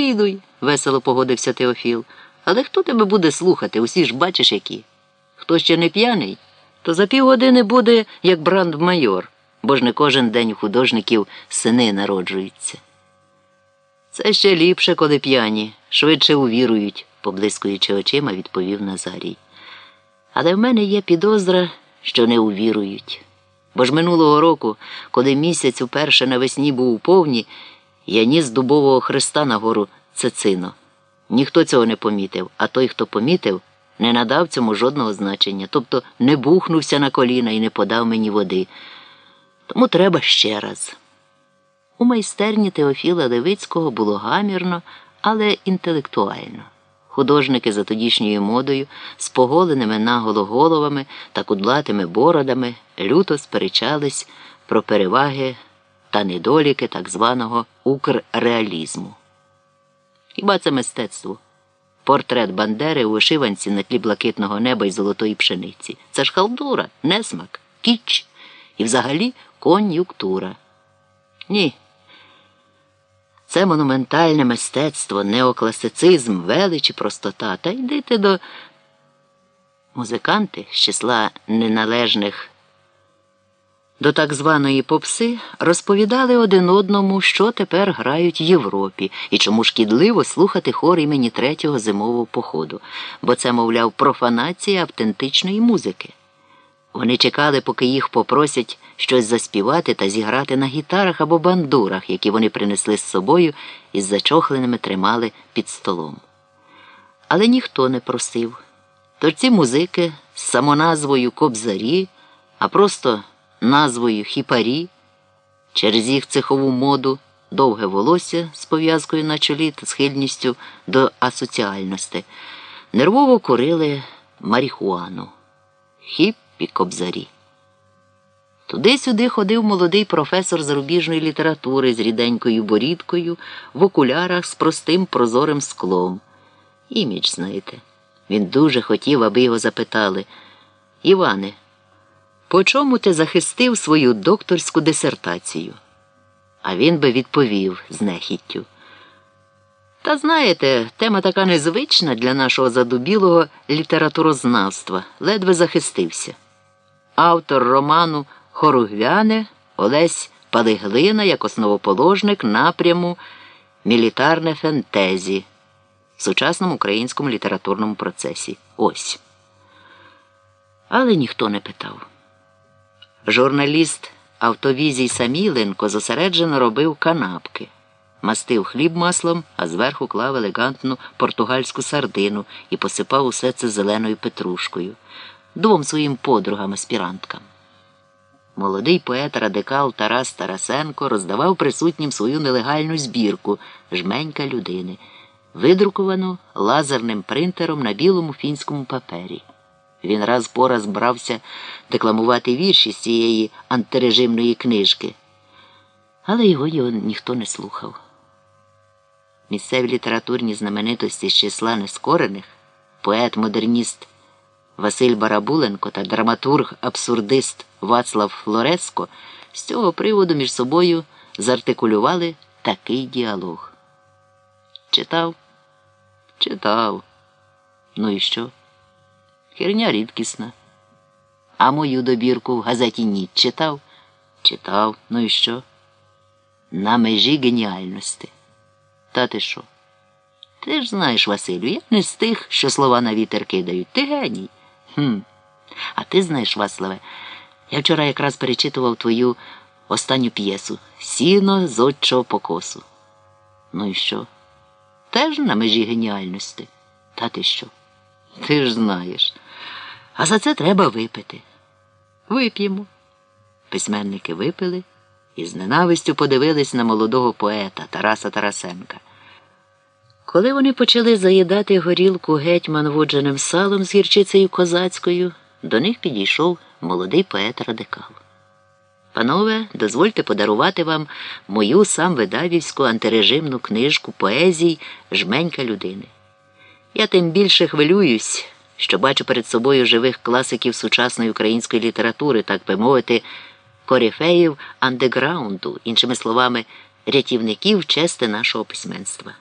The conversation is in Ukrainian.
Сповідуй, весело погодився Теофіл. Але хто тебе буде слухати? Усі ж бачиш які. Хто ще не п'яний, то за півгодини буде як брандмайор, бо ж не кожен день у художників сини народжуються. Це ще ліпше, коли п'яні, швидше увірують, поблискуючи очима, відповів Назарій. Але в мене є підозра, що не увірують. Бо ж минулого року, коли місяць уперше навесні був у повні, я ніс дубового хреста на гору Цецино. Ніхто цього не помітив, а той, хто помітив, не надав цьому жодного значення, тобто не бухнувся на коліна і не подав мені води. Тому треба ще раз. У майстерні Теофіла Левицького було гамірно, але інтелектуально. Художники за тодішньою модою, з поголеними наголо головами та кудлатими бородами люто сперечались про переваги та недоліки так званого укрреалізму. Хіба це мистецтво? Портрет Бандери у вишиванці на тлі блакитного неба і золотої пшениці. Це ж халдура, несмак, кіч і взагалі кон'юктура. Ні. Це монументальне мистецтво, неокласицизм, велич і простота. Та йдите до музиканти з числа неналежних до так званої попси розповідали один одному, що тепер грають в Європі і чому шкідливо слухати хор імені третього зимового походу, бо це, мовляв, профанація автентичної музики. Вони чекали, поки їх попросять щось заспівати та зіграти на гітарах або бандурах, які вони принесли з собою і з зачохленими тримали під столом. Але ніхто не просив. Тож ці музики з самоназвою Кобзарі, а просто назвою хіпарі, через їх цехову моду, довге волосся з пов'язкою на чолі та схильністю до асоціальності, нервово курили марихуану, хіппі кобзарі. Туди-сюди ходив молодий професор зарубіжної літератури з ріденькою борідкою, в окулярах з простим прозорим склом. Імідж, знаєте, він дуже хотів, аби його запитали Іване. По чому ти захистив свою докторську дисертацію? А він би відповів з нехіттю. Та знаєте, тема така незвична для нашого задубілого літературознавства, ледве захистився. Автор роману Хоругвяне Олесь Палиглина як основоположник напряму Мілітарне фентезі в сучасному українському літературному процесі. Ось. Але ніхто не питав. Журналіст автовізій Саміленко зосереджено робив канапки, мастив хліб маслом, а зверху клав елегантну португальську сардину і посипав усе це зеленою петрушкою, двом своїм подругам аспіранткам. Молодий поет радикал Тарас Тарасенко роздавав присутнім свою нелегальну збірку жменька людини, видруковану лазерним принтером на білому фінському папері. Він раз по раз брався декламувати вірші з цієї антирежимної книжки, але його його ніхто не слухав. Місцеві літературні знаменитості з числа нескорених, поет-модерніст Василь Барабуленко та драматург-абсурдист Вацлав Флореско з цього приводу між собою зартикулювали такий діалог. Читав? Читав. Ну і що? Херня рідкісна. А мою добірку в газеті Ніч читав? Читав. Ну і що? На межі геніальності. Та ти що? Ти ж знаєш, Василю, я не з тих, що слова на вітер кидають. Ти геній. Хм. А ти знаєш, Ваславе, я вчора якраз перечитував твою останню п'єсу Сіно з отчого покосу. Ну і що? Теж на межі геніальності. Та ти що? Ти ж знаєш. А за це треба випити. Вип'ємо. Письменники випили і з ненавистю подивились на молодого поета Тараса Тарасенка. Коли вони почали заїдати горілку гетьман водженим салом з гірчицею козацькою, до них підійшов молодий поет радикал. Панове, дозвольте подарувати вам мою сам видавівську антирежимну книжку поезій Жменька людини. Я тим більше хвилююсь, що бачу перед собою живих класиків сучасної української літератури, так би мовити, корифеїв андеграунду, іншими словами, рятівників чести нашого письменства.